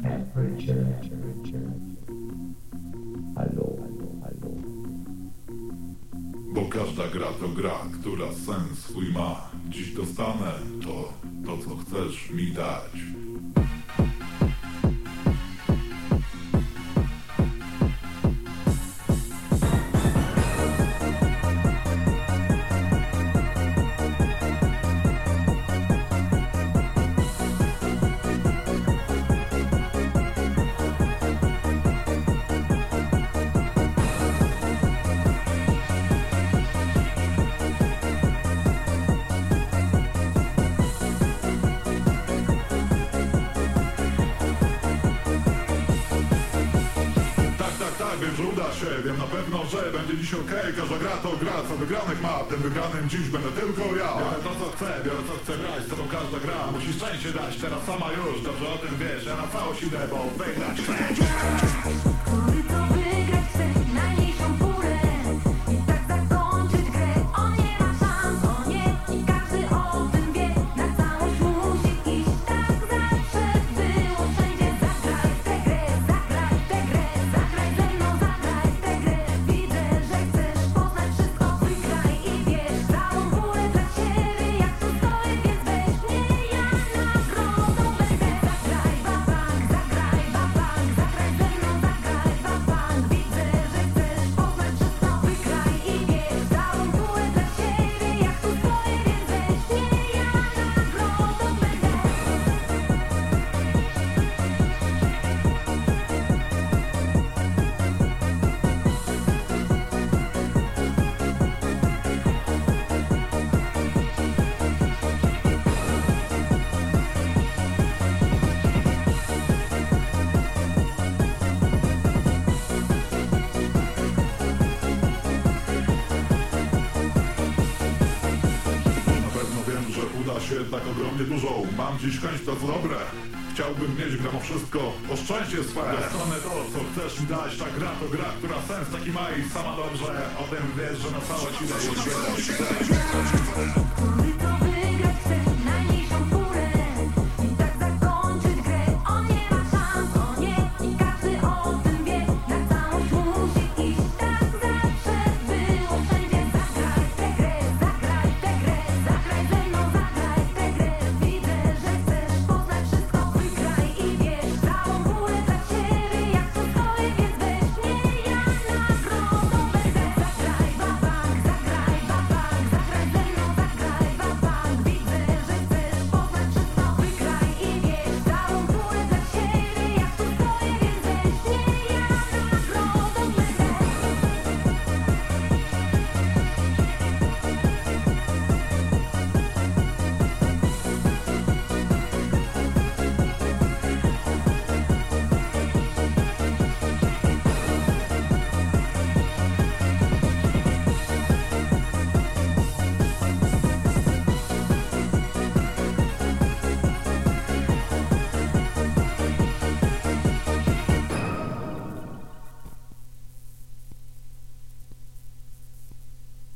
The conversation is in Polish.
Temperature. Halo, halo, halo. Bo każda gra to gra, która sens swój ma. Dziś dostanę to, to co chcesz mi dać. Tak, wiem, że uda się, wiem na pewno, że będzie dziś okej. Każda gra to gra, co wygranych ma, tym wygranym dziś będę tylko ja. Biorę to co chcę, biorę co chcę grać, co to każda gra. Musisz szczęście dać, teraz sama już, dobrze o tym wiesz Ja na całość idę, bo wygrać chcę się tak ogromnie dużo Mam dziś chęć to co dobre Chciałbym mieć gram o wszystko, o szczęście swe Dostanę to, co chcesz mi dać Ta gra to gra, która sens taki ma I sama dobrze o tym wiesz, że na całe ci daje. Który